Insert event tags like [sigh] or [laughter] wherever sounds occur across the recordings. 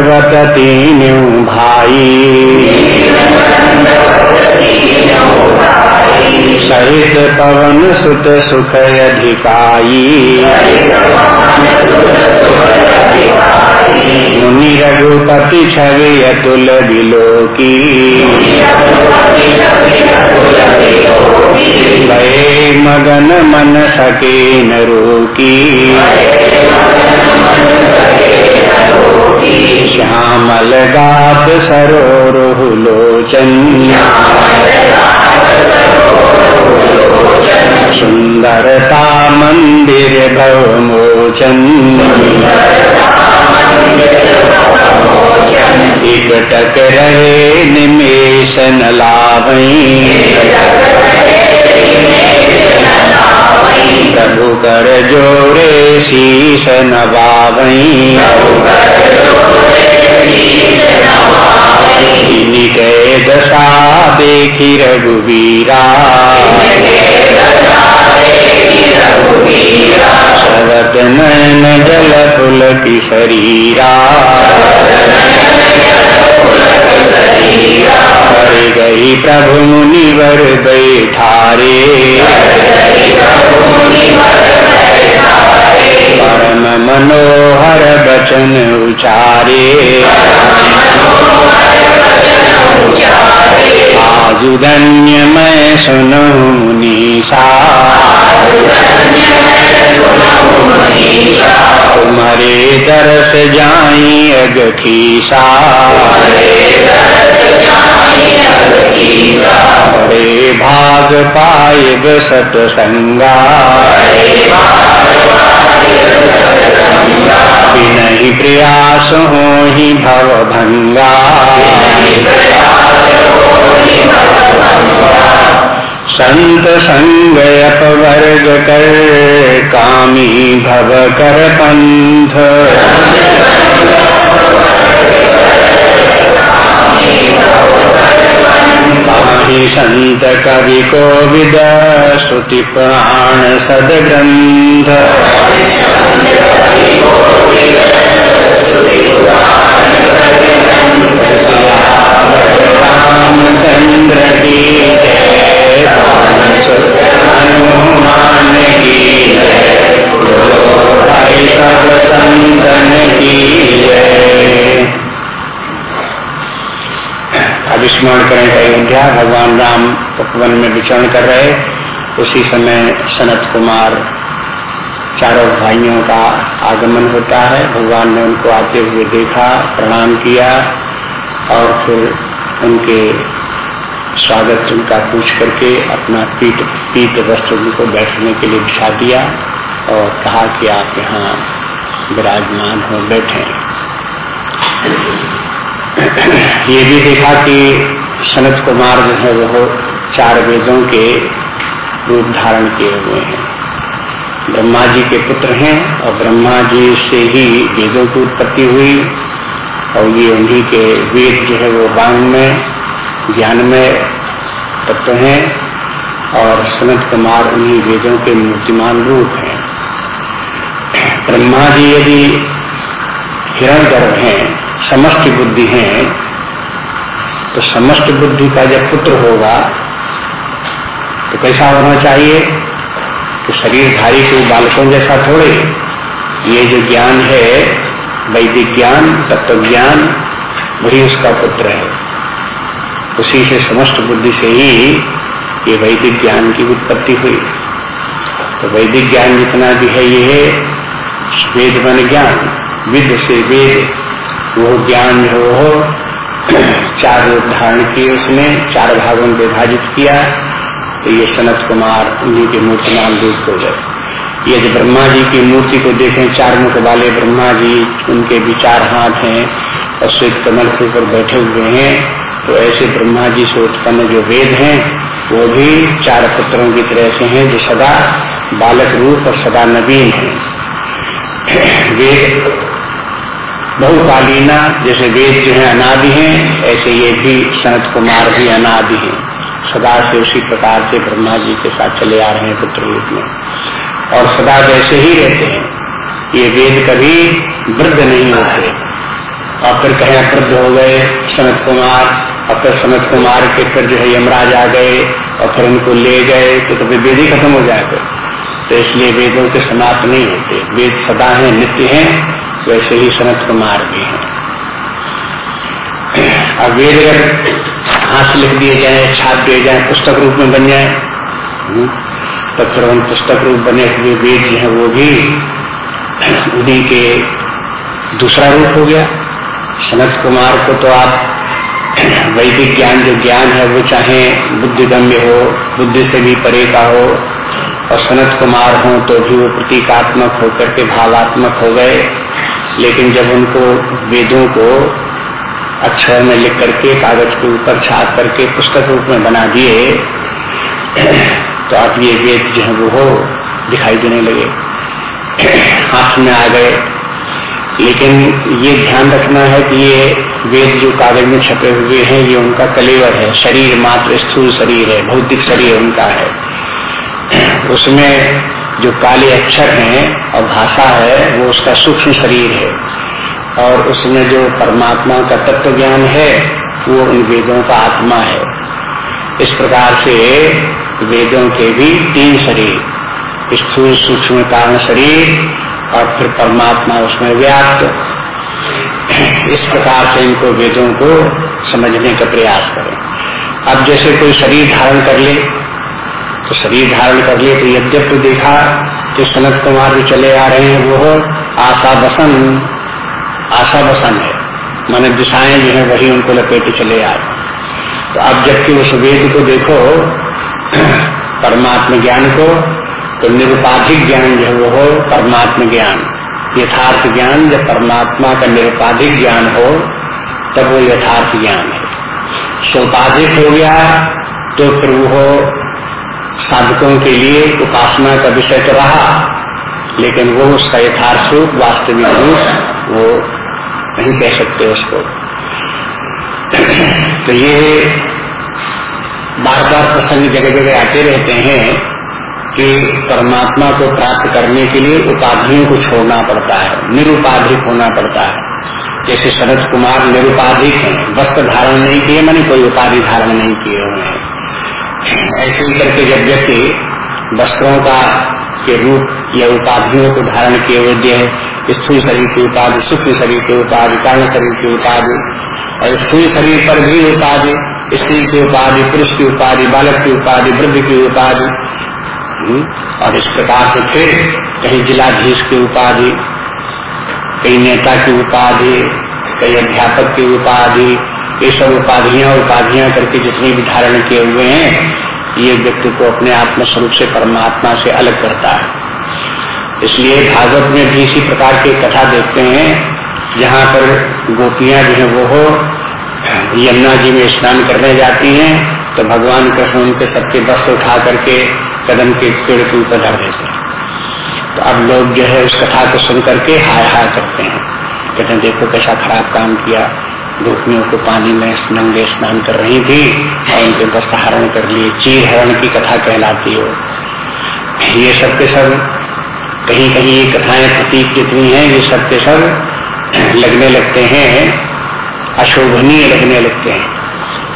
दंडवत तीन भाई सहित पवन सुत सुख अधिकाई। मुनि रघुपति छवि अतुल बिलोकी गए मगन मन सके न श्यामल गात लोचन सुंदरता मंदिर भवमोचन। इकटक रहे निमेश न लावई प्रभु कर जोरे शीश नवावई के दशा देखी रघुवीरा शरद नयन जल फुल शरीरा कर गई प्रभु मुनिवर बैठारे। मनोहर बचन उचारे। आज धन्य मैं सुनो मुनीषा। तुम्हारे दरस जाई अगखीसा बड़े भाग पाए सत संगा प्रयास हो ही भव भंगा संत संग अपवर्ग कर कामी भव कर पंथ संत कवि को विद श्रुति प्राण सद ग्रंथ रामचंद्र की हनुमान की सब संतन की जय। अब स्मरण करें अयोध्या भगवान राम उपवन में विचरण कर रहे उसी समय सनत कुमार चारों भाइयों का आगमन होता है। भगवान ने उनको आते हुए देखा, प्रणाम किया और फिर उनके स्वागत उनका पूछ करके अपना पीठ पीठ वस्त्र उनको बैठने के लिए बिछा दिया और कहा कि आप यहाँ विराजमान हो बैठे ये भी देखा कि सनत कुमार जो है वह चार वेदों के रूप धारण किए हुए हैं। ब्रह्मा जी के पुत्र हैं और ब्रह्मा जी से ही वेदों की उत्पत्ति हुई और ये उन्हीं के वेद जो है, वो वांग में, ज्ञान में तत्व हैं और सनत कुमार उन्हीं वेदों के मूर्तिमान रूप हैं। ब्रह्मा जी यदि हिरण गर्भ हैं समस्त बुद्धि हैं तो समस्त बुद्धि का जब पुत्र होगा तो कैसा होना चाहिए? कि शरीरधारी के बालकों जैसा थोड़े। ये जो ज्ञान है, वैदिक ज्ञान, तत्व ज्ञान, वही उसका पुत्र है। उसी से समस्त बुद्धि से ही ये वैदिक ज्ञान की उत्पत्ति हुई। तो वैदिक ज्ञान जितना भी है, ये वेद मन ज्ञान। विद से वेद। वो ज्ञान जो हो। चार रूप धारण किए उसने, चार भागों में विभाजित किया। तो ये सनत कुमार, उन्हीं के मूर्तिमान रूप हो। गए यदि ब्रह्मा जी की मूर्ति को देखें, चार मुख वाले ब्रह्मा जी, उनके भी चार हाथ हैं और श्वेत कमल के ऊपर बैठे हुए हैं तो ऐसे ब्रह्मा जी से उत्पन्न जो वेद हैं, वो भी चार पुत्रों की तरह से हैं, जो सदा बालक रूप और सदा नवीन है। वेद बहुकालीना जैसे वेद जो है, अनादि हैं, ऐसे ये भी सनत कुमार भी अनादि हैं। सदा से उसी प्रकार से ब्रह्मा जी के साथ चले आ रहे हैं पुत्र रूप में। और सदा वैसे ही रहते हैं, ये वेद कभी वृद्ध नहीं होते। और फिर कहीं वृद्ध हो गए सनत कुमार और फिर सनत कुमार के फिर जो है यमराज आ गए, और फिर उनको ले गए तो कभी वेद ही खत्म हो जाए तो इसलिए वेदों के समाप्त नहीं होते। वेद सदा हैं, नित्य हैं वैसे ही सनत कुमार भी हैं। अब वेद अगर हाथ लिख दिए जाए, छाप दिए जाए, पुस्तक रूप में बन जाए। तो फिर उन पुस्तक रूप बने हुए वेद जो है वो भी उन्हीं के दूसरा रूप हो गया। सनत कुमार को तो आप वैदिक ज्ञान जो ज्ञान है वो चाहे बुद्धिगम्य हो, बुद्धि से भी परे का हो, और सनत कुमार हो तो भी वो प्रतीकात्मक होकर के भावात्मक हो गए। लेकिन जब उनको वेदों को अक्षर में लिख करके, कागज़ के ऊपर छाप करके पुस्तक रूप में बना दिए तो अब ये वेद जो है वो हो दिखाई देने लगे। हाथ में आ गए। लेकिन ये ध्यान रखना है कि ये वेद जो कागज़ में छपे हुए हैं, ये उनका कलेवर है। शरीर मात्र स्थूल शरीर है, भौतिक शरीर उनका है। उसमें जो काले अक्षर हैं और भाषा है, वो उसका सूक्ष्म शरीर है। और उसमें जो परमात्मा का तत्व ज्ञान है, वो उन वेदों का आत्मा है। इस प्रकार से वेदों के भी तीन शरीर स्थूल सूक्ष्म कारण शरीर और फिर परमात्मा उसमें व्याप्त। इस प्रकार से इनको वेदों को समझने का प्रयास करें। अब जैसे कोई शरीर धारण कर ले तो शरीर धारण कर लिए तो यद्यप देखा कि सनत कुमार जो चले आ रहे हैं, वो आशा बसन। आशा बसन है। माने दिशाएँ जो है, वही उनको लपेटे चले आ रहे तो अब जबकि उस वेद को देखो, [clears throat] परमात्म ज्ञान को तो निरुपाधिक ज्ञान जो है, वो हो परमात्म ज्ञान। यथार्थ ज्ञान, जब परमात्मा का निरुपाधिक ज्ञान हो, तब वो यथार्थ ज्ञान है। सोपाधिक हो गया तो फिर वो साधकों के लिए उपासना का विषय तो रहा, लेकिन वो उसका यथार्थ रूप वास्तविक रूप, वो नहीं कह सकते उसको। तो ये बार बार प्रसंग जगह जगह आते रहते हैं कि परमात्मा को प्राप्त करने के लिए उपाधियों को छोड़ना पड़ता है, निरुपाधिक होना पड़ता है। जैसे शरद कुमार निरुपाधिक हैं, वस्त्र धारण नहीं किए, मैंने कोई उपाधि धारण नहीं किए हुए हैं। ऐसे ही करके जब व्यक्ति वस्त्रों का के रूप या उपाधियों को धारण किए हुए है स्थूल शरीर की उपाधि सूक्ष्म शरीर की उपाधि कारण शरीर की उपाधि और स्थूल शरीर पर भी उपाधि स्त्री की उपाधि पुरुष की उपाधि बालक की उपाधि वृद्ध की उपाधि हम्म, और इस प्रकार से फिर कहीं जिलाधीश की उपाधि कई नेता की उपाधि कई अध्यापक की उपाधि ये सब उपाधियाँ उपाधियाँ करके जितने भी धारण किए हुए हैं, ये व्यक्ति को अपने आत्म स्वरूप से परमात्मा से अलग करता है। इसलिए भागवत में भी इसी प्रकार की कथा देखते हैं। जहाँ पर गोपियाँ जो है, वो हो, यमुना जी में स्नान करने जाती हैं तो भगवान कृष्ण उनके सबके वस्त्र उठा करके कदम के पेड़ के ऊपर धर देते हैं। तो अब लोग जो है उस कथा को सुन करके हाय हाय करते हैं। कहते हैं, देखो कैसा खराब काम किया। गोपियों को पानी में नंगे स्नान कर रही थी और उनके वस्त्र हरण कर लिए। चीर हरण की कथा कहलाती हो। ये सब के सब कहीं कहीं ये कथाएँ प्रतीक जितनी हैं, ये सब के सब लगने लगते हैं, अशोभनीय लगने लगते हैं।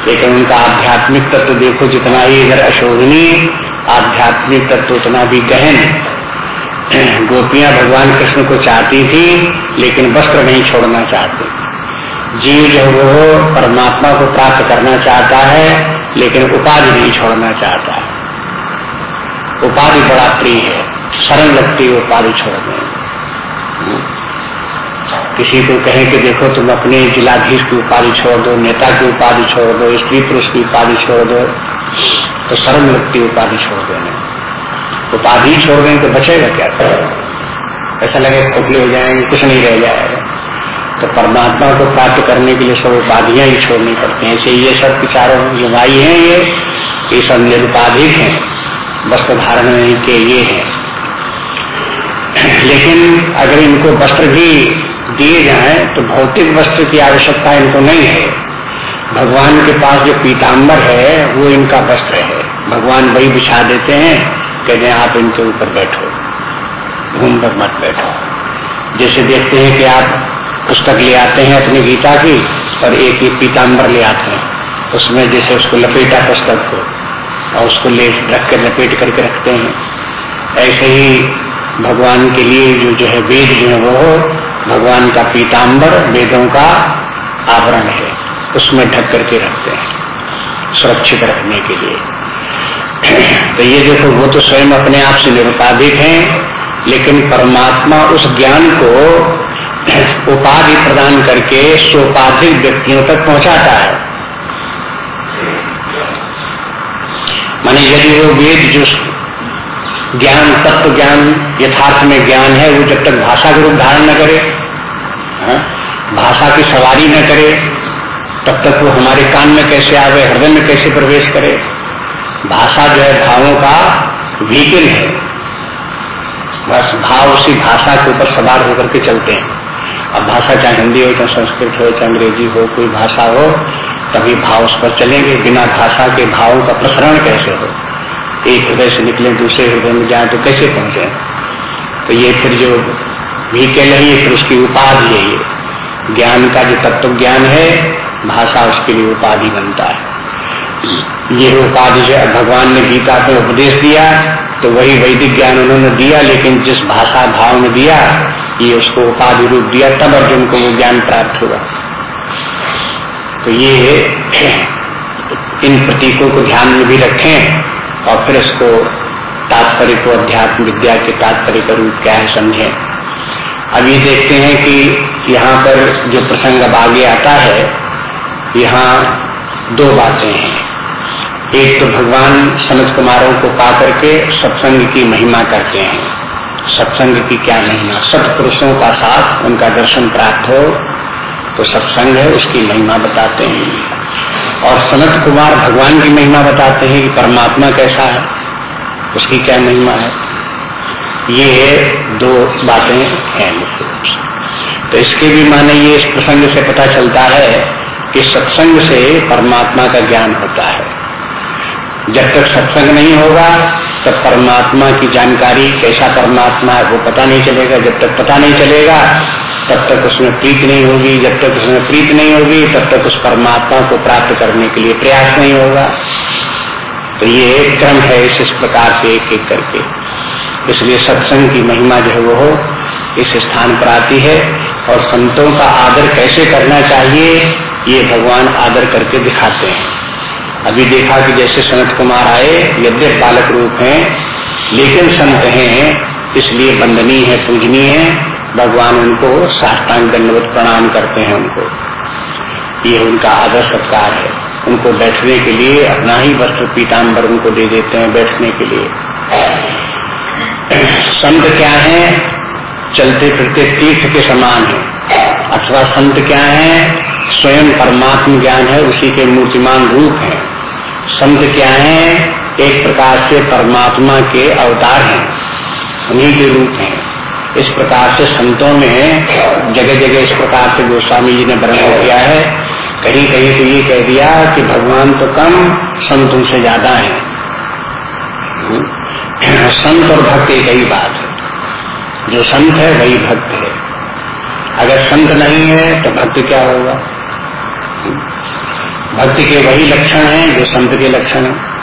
लेकिन उनका आध्यात्मिक तत्व तो देखो, जितना ही इधर अशोभनीय, आध्यात्मिक तत्व तो उतना भी गहन। गोपियाँ भगवान कृष्ण को चाहती थी, लेकिन वस्त्र नहीं छोड़ना चाहती। जीव जो वो परमात्मा को प्राप्त करना चाहता है, लेकिन उपाधि नहीं छोड़ना चाहता। है उपाधि बड़ा प्रिय है। शरण लगती है उपाधि छोड़ने। किसी को कहे कि देखो तुम अपने जिलाधीश की उपाधि छोड़ दो, नेता की उपाधि छोड़ दो, स्त्री पुरुष की उपाधि छोड़ दो तो सर्व मुक्ति उपाधि छोड़ देने। उपाधि छोड़ दें तो बचेगा क्या? ऐसा लगे खोखले हो जाएँगे, कुछ नहीं रह जाएगा। तो परमात्मा को प्राप्त करने के लिए सब उपाधियाँ ही छोड़नी पड़ती हैं। ऐसे ये सब विचारों, जो भाई हैं ये ये सब निरुपाधिक हैं। वस्त्र धारण के ये हैं। लेकिन अगर इनको वस्त्र भी दिए जाए तो भौतिक वस्त्र की आवश्यकता इनको नहीं है। भगवान के पास जो पीताम्बर है, वो इनका वस्त्र है। भगवान वही बिछा देते हैं, कहते हैं, आप इनके ऊपर बैठो। घूम कर मत बैठो। जैसे देखते हैं कि आप पुस्तक ले आते हैं अपनी गीता की और एक ही पीताम्बर ले आते हैं। उसमें जैसे उसको लपेटा पुस्तक को और उसको ले रख कर लपेट करके रखते हैं। ऐसे ही भगवान के लिए जो जो है वेद जो है वो भगवान का पीताम्बर वेदों का आवरण है। उसमें ढक करके रखते हैं सुरक्षित रखने के लिए। तो ये देखो, वो तो स्वयं अपने आप से निरुपाधिक हैं, लेकिन परमात्मा उस ज्ञान को उपाधि प्रदान करके सोपाधिक व्यक्तियों तक पहुंचाता है माने यदि वो वेद जो ज्ञान, तत्व ज्ञान, यथार्थ में ज्ञान है, वो जब तक भाषा के रूप धारण न करे, हा? भाषा की सवारी न करे, तब तक वो हमारे कान में कैसे आवे, हृदय में कैसे प्रवेश करे, भाषा जो है भावों का व्हीकल है बस भाव उसी भाषा के ऊपर सवार होकर के चलते हैं अब भाषा चाहे हिंदी हो, चाहे संस्कृत हो, चाहे अंग्रेज़ी हो, कोई भाषा हो, तभी भाव उस पर चलेंगे बिना भाषा के भावों का प्रसरण कैसे हो? एक हृदय से निकले, दूसरे हृदय में जाए तो कैसे पहुँचे? तो ये फिर जो व्हीकल है ये फिर उसकी उपाधि है ये। ज्ञान का जो तत्व ज्ञान है, भाषा उसके लिए उपाधि बनता है। ये उपाधि जो भगवान ने गीता में उपदेश दिया तो वही वैदिक ज्ञान उन्होंने दिया, लेकिन जिस भाषा भाव में दिया, ये उसको उपाधि रूप दिया, तब अर्जुन को वो ज्ञान प्राप्त हुआ। तो ये इन प्रतीकों को ध्यान में भी रखें और फिर इसको तात्पर्य को अध्यात्म विद्या के तात्पर्य का रूप क्या है समझें। अब ये देखते हैं कि यहाँ पर जो प्रसंग अब आगे आता है, यहाँ दो बातें हैं। एक तो भगवान सनत कुमारों को पा करके सत्संग की महिमा करते हैं। सत्संग की क्या महिमा? सत्पुरुषों का साथ उनका दर्शन प्राप्त हो तो सत्संग है, उसकी महिमा बताते हैं। और सनत कुमार भगवान की महिमा बताते हैं कि परमात्मा कैसा है, उसकी क्या महिमा है। ये दो बातें हैं मुख्य रूप से। तो इसके भी माने ये इस प्रसंग से पता चलता है कि सत्संग से परमात्मा का ज्ञान होता है। जब तक सत्संग नहीं होगा, तब परमात्मा की जानकारी कैसा परमात्मा है वो पता नहीं चलेगा। जब तक पता नहीं चलेगा, तब तक उसमें प्रीत नहीं होगी। जब तक उसमें प्रीत नहीं होगी, तब तक उस परमात्मा को प्राप्त करने के लिए प्रयास नहीं होगा। तो ये एक क्रम है इस इस प्रकार से एक एक करके। इसलिए सत्संग की महिमा जो है वो इस स्थान पर आती है और संतों का आदर कैसे करना चाहिए, ये भगवान आदर करके दिखाते हैं। अभी देखा कि जैसे सनत कुमार आए, यद्य बालक रूप हैं, लेकिन संत हैं, इसलिए बंदनीय है, पूजनीय है, भगवान उनको साष्टांग दंडवत प्रणाम करते हैं उनको। ये उनका आदर सत्कार है। उनको बैठने के लिए अपना ही वस्त्र पीताम्बर उनको दे देते हैं बैठने के लिए। संत क्या है? चलते फिरते तीर्थ के समान है। अथवा संत क्या है? स्वयं परमात्म ज्ञान है, उसी के मूर्तिमान रूप है। संत क्या है, एक प्रकार से परमात्मा के अवतार हैं, उन्हीं के रूप हैं। इस प्रकार से संतों में जगह जगह इस प्रकार से गोस्वामी जी ने वर्णन किया है। कहीं कहीं तो ये कह दिया कि भगवान तो कम संतों से ज़्यादा है। संत और भक्त एक ही बात है। जो संत है, वही भक्त है। अगर संत नहीं है तो भक्त क्या होगा? भक्ति के वही लक्षण हैं जो संत के लक्षण हैं।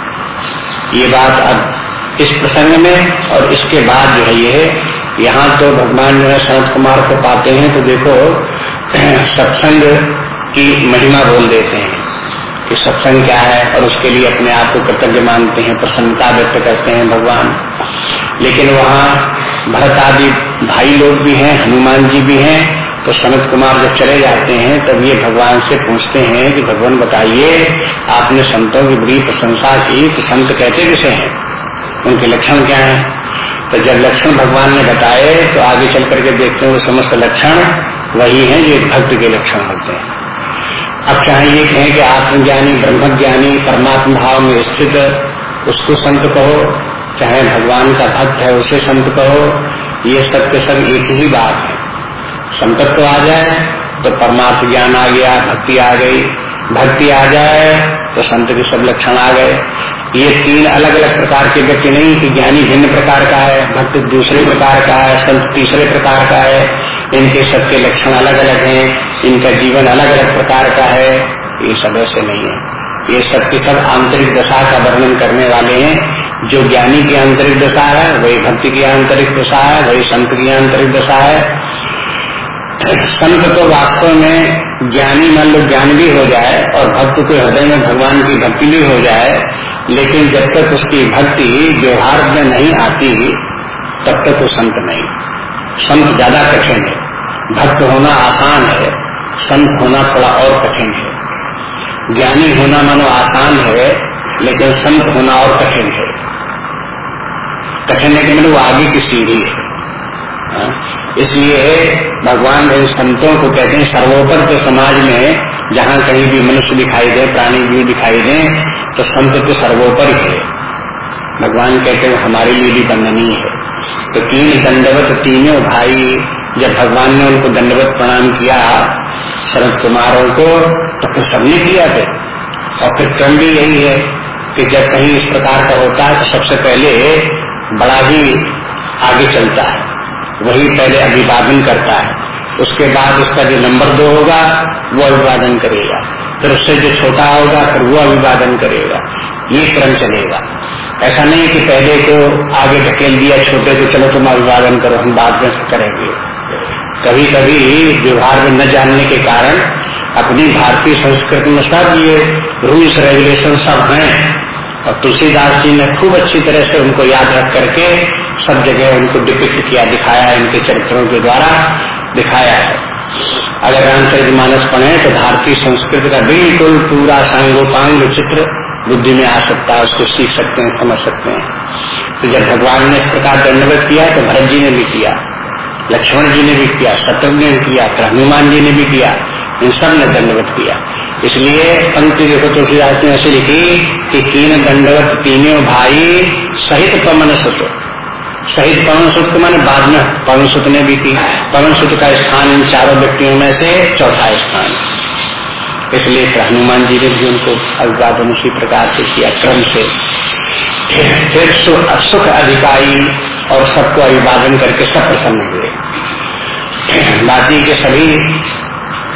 ये बात अब इस प्रसंग में और इसके बाद जो है ये, यहाँ तो भगवान जो है सनत कुमार को पाते हैं तो देखो, [clears throat] सत्संग की महिमा बोल देते हैं कि सत्संग क्या है और उसके लिए अपने आप को कृतज्ञ मानते हैं, प्रसन्नता व्यक्त करते हैं भगवान। लेकिन वहाँ भरत आदि भाई लोग भी हैं, हनुमान जी भी हैं तो सनत कुमार जब चले जाते हैं, तब ये भगवान से पूछते हैं कि भगवान बताइए, आपने संतों की बड़ी प्रशंसा की तो संत कहते किसे हैं? उनके लक्षण क्या हैं? तो जब लक्षण भगवान ने बताए तो आगे चल करके देखते हैं वो समस्त लक्षण वही हैं जो भक्त के लक्षण होते हैं। अब चाहे ये कहें कि आत्मज्ञानी, ब्रह्मज्ञानी, परमात्मा भाव में स्थित, उसको संत कहो, चाहे भगवान का भक्त है उसे संत कहो, ये सब के सब एक ही बात है। संकट तो आ जाए तो परमात्म ज्ञान आ गया, भक्ति आ गई। भक्ति आ जाए तो संत के सब लक्षण आ गए। ये तीन अलग अलग प्रकार के व्यक्ति नहीं, कि ज्ञानी भिन्न प्रकार का है, भक्त दूसरे प्रकार का है, संत तीसरे प्रकार का है। इनके सबके लक्षण अलग अलग हैं, इनका जीवन अलग अलग प्रकार का है, ये सब ऐसे नहीं है। ये सब के सब आंतरिक दशा का वर्णन करने वाले हैं। जो ज्ञानी की आंतरिक दशा है, वही भक्ति की आंतरिक दशा है, वही संत की आंतरिक दशा है। संत तो वास्तव में ज्ञानी मान लो ज्ञान भी हो जाए और भक्त के हृदय में भगवान की भक्ति भी हो जाए, लेकिन जब तक उसकी भक्ति व्यवहार में नहीं आती, तब तक वो संत नहीं। संत ज़्यादा कठिन है। भक्त होना आसान है। संत होना थोड़ा और कठिन है। ज्ञानी होना मानो आसान है, लेकिन संत होना और कठिन है। कठिन है कि वो आगे की सीढ़ी है। इसलिए भगवान इन संतों को कहते हैं, सर्वोपर तो समाज में जहाँ कहीं भी मनुष्य दिखाई दे, प्राणी भी दिखाई दे तो संत तो सर्वोपर है। भगवान कहते हैं, हमारे लिए भी बंदनीय है। तो तीन दंडवत, तीनों भाई जब भगवान ने उनको दंडवत प्रणाम किया, शरद कुमारों को तो फिर सबने किया थे और फिर क्रम भी यही है कि जब कहीं इस प्रकार का होता है तो सबसे पहले बड़ा ही आगे चलता है। वही पहले अभिवादन करता है। उसके बाद उसका जो नंबर दो होगा, वो अभिवादन करेगा। फिर उससे जो छोटा होगा, फिर वो अभिवादन करेगा। ये क्रम चलेगा। ऐसा नहीं कि पहले को आगे ढकेल दिया, छोटे को चलो तुम अभिवादन करो, हम बाद में करेंगे। कभी कभी व्यवहार में न जानने के कारण अपनी भारतीय संस्कृति में सब ये रूल्स रेगुलेशन सब हैं। और तुलसीदास जी ने खूब अच्छी तरह से उनको याद रख करके सब जगह उनको डिपिक्ट किया, दिखाया है इनके चरित्रों के द्वारा दिखाया है। अगर रामचरित मानस पढ़े तो भारतीय संस्कृति का बिल्कुल पूरा सांगोपांग चित्र बुद्धि में आ सकता है, उसको सीख सकते हैं, समझ सकते हैं। तो जब भगवान ने इस प्रकार दंडवत किया तो भरत जी ने भी किया, लक्ष्मण जी ने भी किया, शत्रुघ्न ने किया हनुमान जी ने भी किया, इन सबने दंडवत किया। इसलिए पंक्ति देखो तुलसीदास ने ऐसे लिखी कि तीन दंडवत तीनों भाई सहित पमन सुत शहीद पवन सुत माने बाद में पवन सुत ने भी की। पवन सुत का स्थान इन चारों व्यक्तियों में से चौथा स्थान। इसलिए हनुमान जी ने भी उनको अभिवादन उसी प्रकार से किया, क्रम से। फिर सुख अधिकारी और सबको अभिवादन करके सब प्रसन्न हुए। बाकी के सभी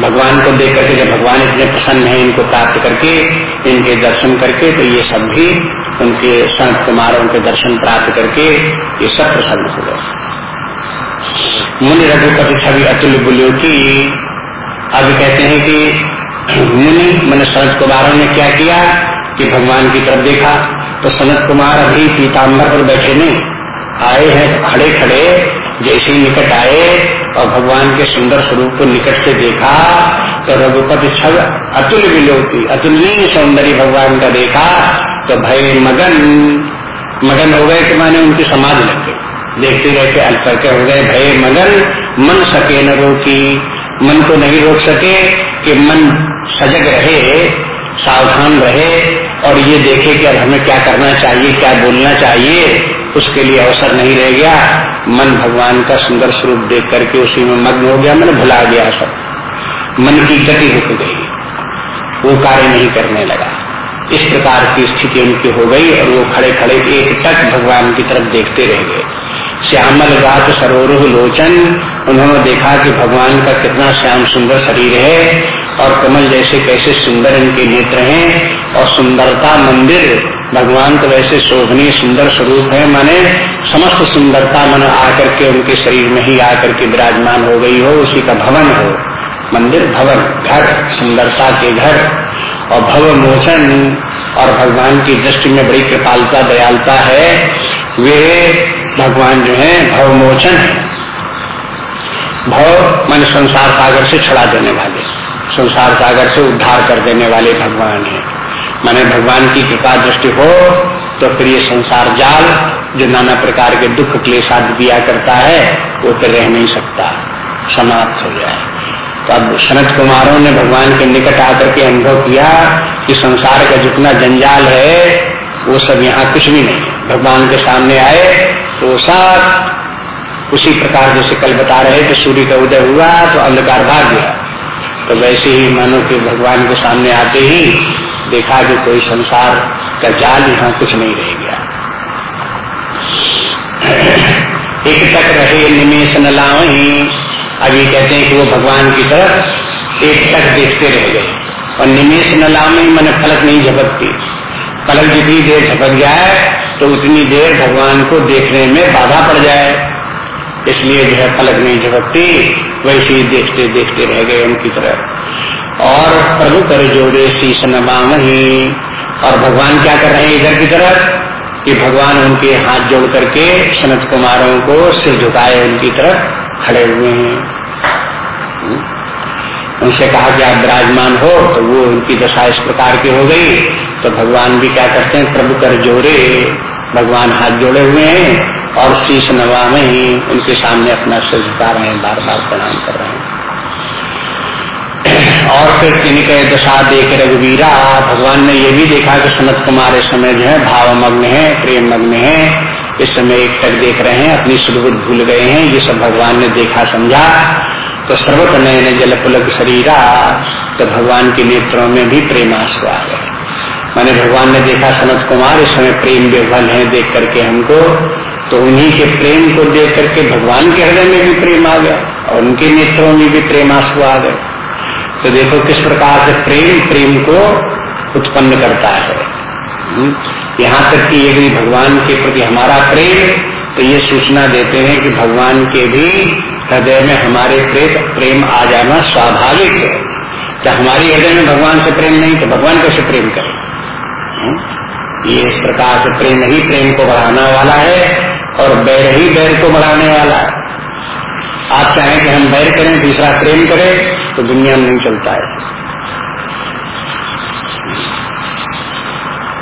भगवान को देख करके जब भगवान इतने प्रसन्न है, इनको प्राप्त करके, इनके दर्शन करके तो ये सब भी उनके संत कुमार के दर्शन प्राप्त करके ये सब प्रसन्न हो गए। मुनि रघुपति छवि अतुल बुलियो की अब कहते हैं कि, मुनि, मन सनत कुमारों ने क्या किया कि भगवान की तरफ़ देखा तो सनत कुमार अभी पीताम्बर पर बैठे नहीं, आए हैं खड़े खड़े, जैसे ही निकट आए और भगवान के सुंदर स्वरूप को निकट से देखा तो रघुपति छव अतुल विलोकी अतुलनीय सौंदर्य भगवान का देखा तो भय मगन मगन हो गए कि माने उनकी समाधि लग गई। देखते रहते अल्प हो गए। भय मगन, मन सके न रोकी, मन को नहीं रोक सके कि मन सजग रहे, सावधान रहे और ये देखे कि अब हमें क्या करना चाहिए, क्या बोलना चाहिए, उसके लिए अवसर नहीं रह गया। मन भगवान का सुंदर स्वरूप देख करके उसी में मग्न हो गया, मन भुला गया सब। मन की गति रुक गई। वो कार्य नहीं करने लगा। इस प्रकार की स्थिति उनकी हो गई और वो खड़े खड़े एक टक भगवान की तरफ़ देखते रह गए। श्यामल रात सरोह लोचन, उन्होंने देखा कि भगवान का कितना श्याम सुंदर शरीर है और कमल जैसे कैसे सुंदर इनके नेत्र हैं और सुंदरता मंदिर, भगवान तो वैसे शोभनीय सुंदर स्वरूप है माने समस्त सुंदरता मन आकर के उनके शरीर में ही आकर के विराजमान हो गई हो, उसी का भवन हो। मंदिर, भवन, घर, सुंदरता के घर। और भव मोचन और भगवान की दृष्टि में बड़ी कृपालता, दयालता है। वे भगवान जो है भवमोचन है। भव मन संसार सागर से छड़ा देने वाले। संसार सागर से उद्धार कर देने वाले भगवान है। माने भगवान की कृपा दृष्टि हो तो फिर ये संसार जाल, जो नाना प्रकार के दुख क्लेशाद दिया करता है, वो फिर रह नहीं सकता। समाप्त हो जाए। तो अब सनत कुमारों ने भगवान के निकट आकर के अनुभव किया कि संसार का जितना जंजाल है, वो सब यहाँ कुछ भी नहीं। भगवान के सामने आए तो सब उसी प्रकार जैसे कल बता रहे थे, सूर्य का उदय हुआ तो अंधकार भाग गया। तो वैसे ही मानो कि भगवान के सामने आते ही देखा कि कोई संसार का जाल यहाँ कुछ नहीं रह गया। एक तक रहे निमेश न अभी कहते हैं कि वो भगवान की तरफ़ एक तक देखते रह गए। और निमेश न लावही मैंने फलक नहीं झपकती। फलक जितनी देर झपक जाए तो उतनी देर भगवान को देखने में बाधा पड़ जाए। इसलिए जो है फलक नहीं झपकती, वैसे ही देखते देखते रह गए उनकी तरफ़। और प्रभु कर जोड़े शीश नमाम ही। और भगवान क्या कर रहे हैं इधर की तरफ़? कि भगवान उनके हाथ जोड़ करके सनत कुमारों को सिर झुकाए उनकी तरफ़। खड़े हुए हैं। उनसे कहा कि आप विराजमान हो तो वो उनकी दशा इस प्रकार की हो गई। तो भगवान भी क्या करते हैं, प्रभु कर जोड़े। भगवान हाथ जोड़े हुए हैं और शीश नवा में ही उनके सामने अपना सिर झुका रहे हैं बार बार प्रणाम कर रहे हैं। और फिर तिनके दशा देख रघुवीरा, भगवान ने ये भी देखा कि सनत कुमार इस समय जो है भावमग्न है प्रेम मग्न है। इस समय एक तक देख रहे हैं, अपनी सुरबुद्ध भूल गए हैं, ये सब भगवान ने देखा, समझा। तो सर्वत नयन जल पुलक शरीरा तो भगवान के नेत्रों में भी प्रेमाश्रु आ गए। मैंने भगवान ने देखा, सनत कुमार इस समय प्रेम विवल है देख करके हमको तो उन्हीं के प्रेम को देख करके भगवान के हृदय में भी प्रेम आ गया, और उनके नेत्रों में भी प्रेम प्रेमाश्रु आ गए। तो देखो किस प्रकार से प्रेम प्रेम को उत्पन्न करता है? यहाँ तक कि यदि भगवान के प्रति हमारा प्रेम तो ये सूचना देते हैं कि भगवान के भी हृदय में हमारे प्रेत, प्रेम आ जाना स्वाभाविक है। क्या हमारी हृदय में भगवान से प्रेम नहीं तो भगवान कैसे प्रेम करें? हम्म? ये इस प्रकार से प्रेम ही प्रेम को बढ़ाने वाला है और बैर ही बैर को बढ़ाने वाला है। आप चाहें कि हम बैर करें, दूसरा प्रेम करें तो दुनिया में नहीं चलता है।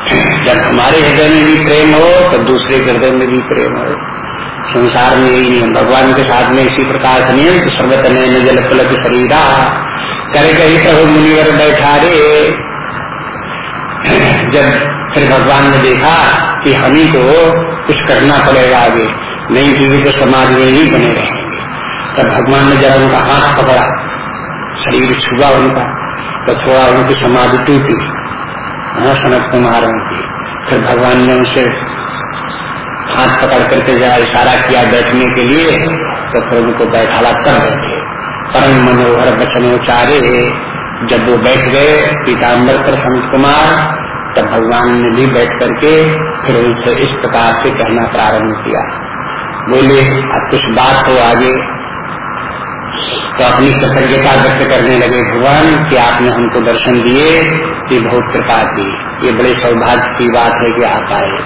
जब हमारे हृदय में भी प्रेम हो तो दूसरे हृदय में भी प्रेम हो। संसार में यही नियम, भगवान के साथ में इसी प्रकार का नियम सर्वत नयन जल पुलक शरीरा। करे कही प्रभु मुनिवर बैठा रे। जब फिर भगवान ने देखा कि हम ही को कुछ करना पड़ेगा आगे, नहीं क्योंकि तो समाज में ही बने रहेंगे। तब भगवान ने जरा उनका हाथ पकड़ा, शरीर छुआ उनका तो थोड़ा उनकी समाधि टूटी। सनत कुमार उनकी। फिर भगवान ने उनसे हाथ पकड़ करके जरा इशारा किया बैठने के लिए तो फिर उनको बैठाला कर बैठे परम मनोहर बचन उचारे जब वो बैठ गए पीताम्बर पर संत कुमार, तब भगवान ने भी बैठ करके फिर उनसे इस प्रकार से कहना प्रारंभ किया। बोले, अब कुछ बात हो आगे। तो अपनी कृतज्ञता व्यक्त करने लगे भगवान कि आपने हमको दर्शन दिए, कि बहुत कृपा की। ये बड़े सौभाग्य की बात है कि आप आए।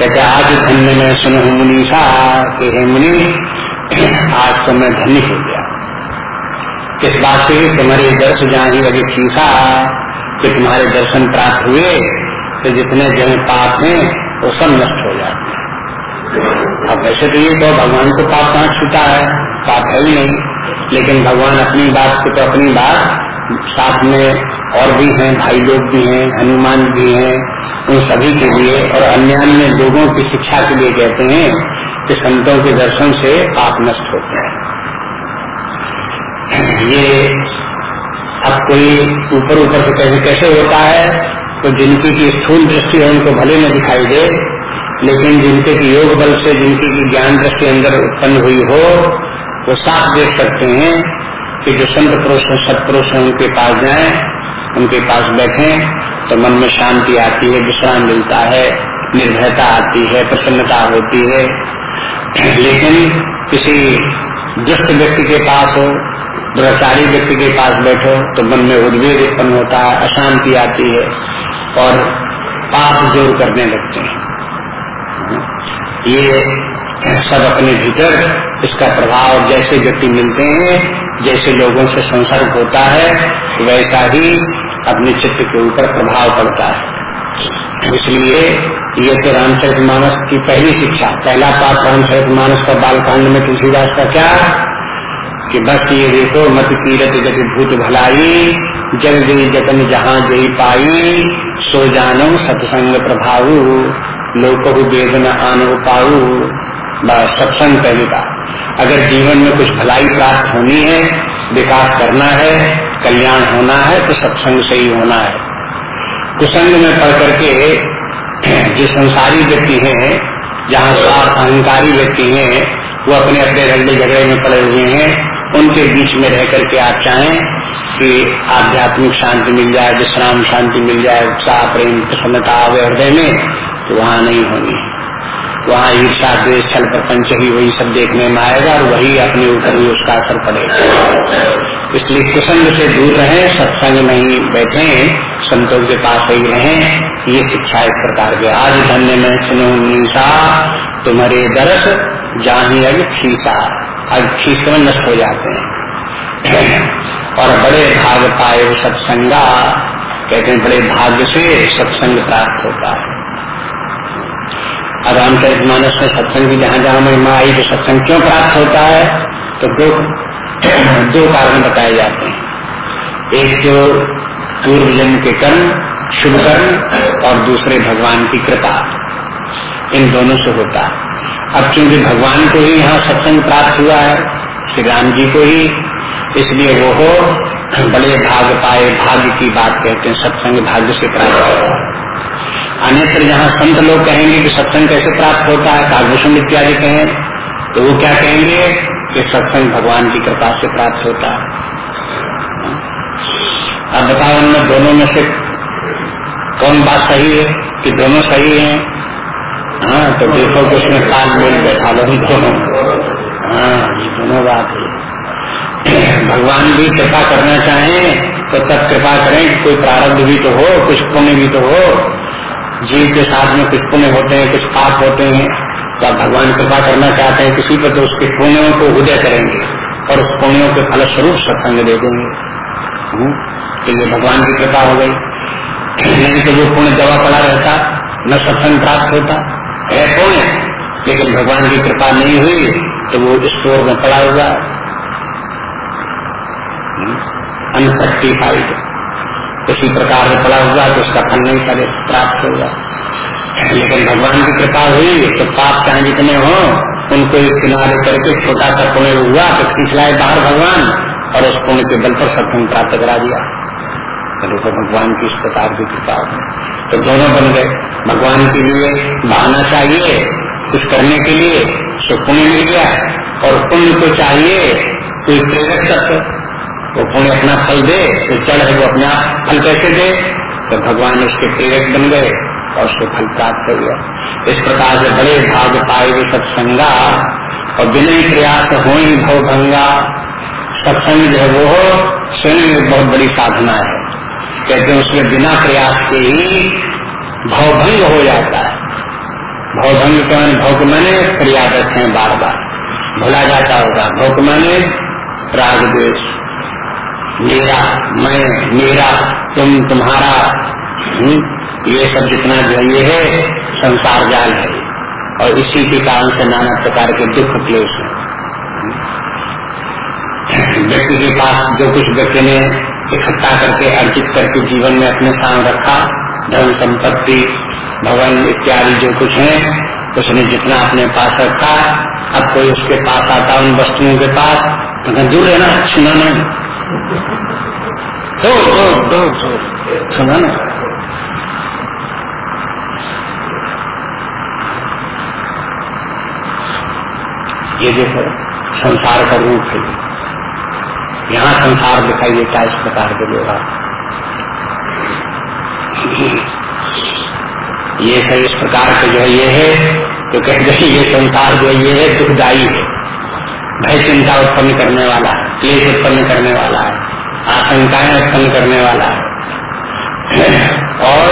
कहते, आज धन्य में सुनो मुनीषा, कि हे मुनि, [clears throat] आज तो मैं धन्य हो गया। किस बात से तुम्हारे दर्श जहाँ ही लगे सीखा कि तुम्हारे दर्शन प्राप्त हुए तो जितने जन पाप हैं, वो सब नष्ट हो जाते हैं। अब वैसे तो ये तो भगवान को पाप कहाँ छूटा है, पाप है ही नहीं। लेकिन भगवान अपनी बात को तो अपनी बात साथ में और भी हैं, भाई लोग भी हैं, हनुमान भी हैं, उन सभी के लिए और अन्य अन्य लोगों की शिक्षा के लिए कहते हैं कि संतों के दर्शन से पाप नष्ट होते हैं। ये अब कोई ऊपर ऊपर से कैसे कैसे होता है तो जिनकी की स्थूल दृष्टि है, उनको भले न दिखाई दे, लेकिन जिनके की योग बल से, जिनकी की ज्ञान दृष्टि अंदर उत्पन्न हुई हो वो साफ़ देख सकते हैं कि जो संत पुरुष है सत्पुरुष है, उनके पास जाए, उनके पास बैठे तो मन में शांति आती है, विश्राम मिलता है, निर्भयता आती है, प्रसन्नता होती है। लेकिन किसी दुष्ट व्यक्ति के पास हो, दुराचारी व्यक्ति के पास बैठो तो मन में उद्वेग उत्पन्न होता है, अशांति आती है और पाप ज़ोर करने लगते हैं। ये सब अपने भीतर इसका प्रभाव जैसे व्यक्ति मिलते हैं, जैसे लोगों से संसर्ग होता है, वैसा ही अपने चित्त के ऊपर प्रभाव पड़ता है। इसलिए ये तो रामचरित मानस की पहली शिक्षा, पहला पाठ रामचरित मानस का बालकांड में तुलसीदास का क्या? कि बस ये देखो, मत कीरत गति भूत भलाई जग जई जतन जहाँ जई पाई, सो जानो सत्संग प्रभाव लोक वेदन आन पाऊ सत्संग पहले का अगर जीवन में कुछ भलाई प्राप्त होनी है, विकास करना है, कल्याण होना है तो सत्संग से ही होना है। कुसंग में पढ़ करके [clears throat] जो संसारी व्यक्ति हैं, जहाँ स्वार्थ अहंकारी व्यक्ति हैं, वो अपने अपने रंगे झगड़े में पड़े हुए हैं, उनके बीच में रह करके आप चाहें कि आध्यात्मिक शांति मिल जाए, विश्राम शांति मिल जाए, उत्साह, प्रेम, प्रसन्नता, आवे हृदय में तो वहाँ नहीं होनी है। वहाँ ईर्षा द्वेष, छल, प्रपंच ही वही सब देखने में आएगा और वही अपने ऊपर भी उसका असर पड़ेगा। इसलिए कुसंग से दूर रहे, सत्संग में ही बैठे, संतों के पास ही रहे, ये शिक्षा इस प्रकार के। आज धन्य में सुनो मीसा तुम्हारे दरस जाही अग खीसा। अग खीस नष्ट हो जाते हैं। और बड़े भाग पाए सत्संगा, कहते हैं बड़े भाग्य से सत्संग प्राप्त होता है। अब रामचरित मानस में सत्संग की जहाँ जहाँ महिमा आई तो सत्संग क्यों प्राप्त होता है? तो दो दो कारण बताए जाते हैं। एक जो पूर्व जन्म के कर्म, शुभ कर्म और दूसरे भगवान की कृपा। इन दोनों से होता है। अब क्योंकि भगवान को ही यहाँ सत्संग प्राप्त हुआ है, श्री राम जी को ही, इसलिए वो हो, बड़े भाग पाए, भाग्य की बात कहते हैं, सत्संग भाग्य से प्राप्त होता अन्यत्र जहाँ संत लोग कहेंगे कि सत्संग कैसे प्राप्त होता है, कालभूषण इत्यादि कहें तो वो क्या कहेंगे कि सत्संग भगवान की कृपा से प्राप्त होता है। अब बताओ उनमें दोनों में से कौन बात सही है कि दोनों सही है? हाँ तो देखो कि उसमें काल मेल बैठा लो दोनों। हाँ ये दोनों बात है। भगवान भी कृपा करना चाहें तो तब कृपा करें कोई प्रारब्ध भी तो हो, कुछ पुण्य भी तो हो। जीव के साथ में कुछ पुण्य होते हैं कुछ पाप होते हैं तो भगवान कृपा करना चाहते हैं किसी पर तो उसके पुण्यों को उदय करेंगे और उस पुण्यों के फलस्वरूप सत्संग दे देंगे। हम्म, तो ये भगवान की कृपा हो गई। नहीं तो वो पुण्य दवा पड़ा रहता न सत्संग प्राप्त होता। है पुण्य लेकिन भगवान की कृपा नहीं हुई तो वो स्टोर में पड़ा हुआ। अनशक्ति पाई उसी प्रकार से पड़ा हुआ तो उसका फल नहीं करे प्राप्त होगा लेकिन भगवान की कृपा हुई तो पाप चाहे जितने हो, उनको इस किनारे करके छोटा सा पुण्य हुआ तो खींचलाए बाहर भगवान, और उस पुण्य के बल पर सत्संग प्राप्त करा दिया। तो भगवान की इस प्रकार की कृपा तो दोनों बन गए। भगवान के लिए बहाना चाहिए, कुछ करने के लिए तो पुण्य मिल गया, और पुण्य को चाहिए, कोई प्रेरक तत्व। वो पुण्य अपना फल दे तो चल है वो अपना फल कैसे दे? तो भगवान उसके प्रेरक बन गए और उसको फल प्राप्त हो गया। इस प्रकार से बड़े भाग पाए हुए सत्संगा और बिना प्रयास हो भव भंगा। सत्संग जो है वो स्वयं बहुत बड़ी साधना है। कहते हैं उसमें बिना प्रयास के ही भवभंग हो जाता है। भवभंग के मैंने भव के मैंने प्रयागत है बार बार भुला जाता होगा। के मैंने राग देश मेरा, मैं, मेरा, तुम, तुम्हारा हुँ? ये सब जितना जो ये है, संसार जाल है और इसी के कारण से नाना प्रकार के दुख क्लेश है व्यक्ति के पास जो कुछ व्यक्ति ने इकट्ठा करके, अर्जित करके जीवन में अपने साथ रखा, धन संपत्ति, भवन इत्यादि जो कुछ है, उसने जितना अपने पास रखा, अब कोई उसके पास आता उन वस्तुओं के पास तो दूर है ना सुना नहीं ना ये देखो, संसार का रूप है। यहाँ संसार दिखाई देता है इस प्रकार के लोग ये सब इस प्रकार के जो है, ये है तो कहते हैं, ये संसार जो है, ये है दुखदायी है। भय चिंता उत्पन्न करने वाला है क्लेश उत्पन्न करने वाला है, आशंकाएँ उत्पन्न करने वाला है। और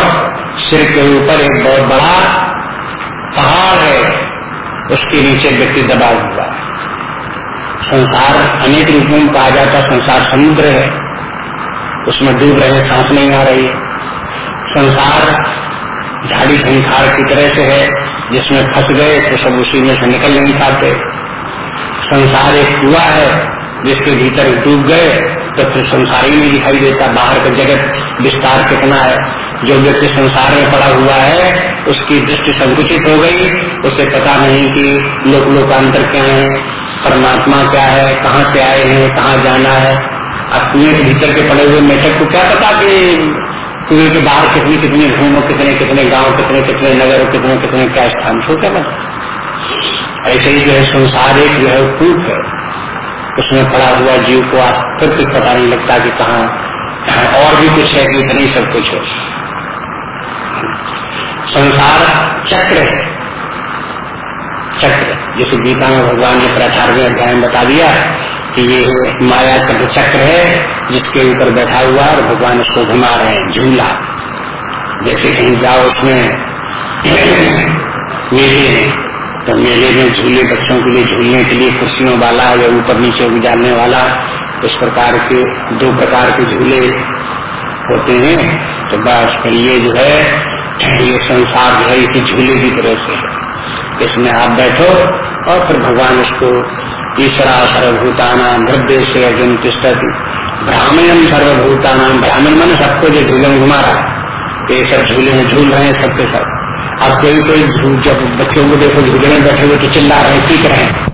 सिर के ऊपर एक बहुत बड़ा पहाड़ है, उसके नीचे व्यक्ति दबा हुआ है। संसार अनेक रूपों में कहा जाता संसार समुद्र है, उसमें डूब रहे सांस नहीं आ रही संसार झाड़ी झंखार की तरह से है, जिसमें फंस गए तो सब उसी में से निकल नहीं पाते। संसार एक कुआ है, जिसके भीतर डूब गए तो फिर संसार ही नहीं दिखाई देता। बाहर का जगत विस्तार कितना है? जो व्यक्ति संसार में पड़ा हुआ है, उसकी दृष्टि संकुचित हो गई। उसे पता नहीं कि लोक लोकांतर क्या है, परमात्मा क्या है, कहाँ से आए हैं, कहाँ जाना है। अब कुएँ के भीतर के पड़े हुए मेठक को क्या पता कि कुएँ के बाहर कितनी कितनी भूमो कितने कितने गाँव कितने कितने नगर कितने कितने क्या स्थान छो क्या पता ऐसे ही जो है संसार एक जो है कूप है। उसमें पड़ा हुआ जीव को आप फिर कुछ पता नहीं लगता कि कहा और भी कुछ है कि इतना सब कुछ है। संसार चक्र है। चक्र। जैसे गीता में भगवान ने अठारहवें अध्याय में बता दिया कि ये माया का जो चक्र है, जिसके ऊपर बैठा हुआ और भगवान उसको घुमा रहे हैं, झूला। जैसे कहीं जाओ उसमें [clears throat] मेले तो मेले में झूले, बच्चों के लिए झूलने के लिए कुर्सियों वाला या ऊपर नीचे गुजारने वाला, इस प्रकार के दो प्रकार के झूले होते हैं। तो बस फिर ये जो है, ये संसार जो है, इसी झूले की तरह से है। इसमें आप बैठो और फिर भगवान उसको ईश्वरा सर्वभूताना हृदय से अर्जुन तिष्ठती। ब्राह्मण सर्वभूताना ब्राह्मण मन सबको जो झूले घुमा रहा है। ये सब झूले में झूल रहे हैं सबके सब। अब कोई कोई जब बच्चों को देखो झूले बैठे हुए तो चिल्ला रहे पीक रहे